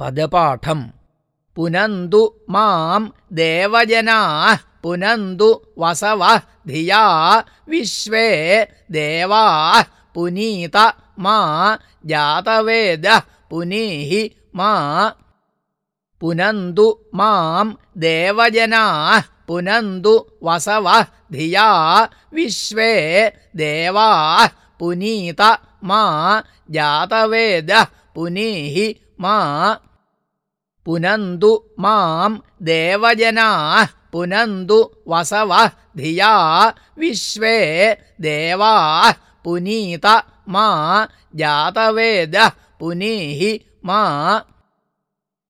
पदपाठम् पुनन्तु माम् देवजनाः पुनन्तु वसवः धिया विश्वे देवाः पुनीत मा जातवेदः पुनीहि मा पुनन्तु माम् देवजनाः पुनन्तु वसवः धिया विश्वे देवाः पुनीत मा जातवेदः पुनीहि मा पुनन्तु माम् देवजनाः पुनन्तु वसवः धिया विश्वे देवाः पुनीत मा जातवेदः पुनीहि मा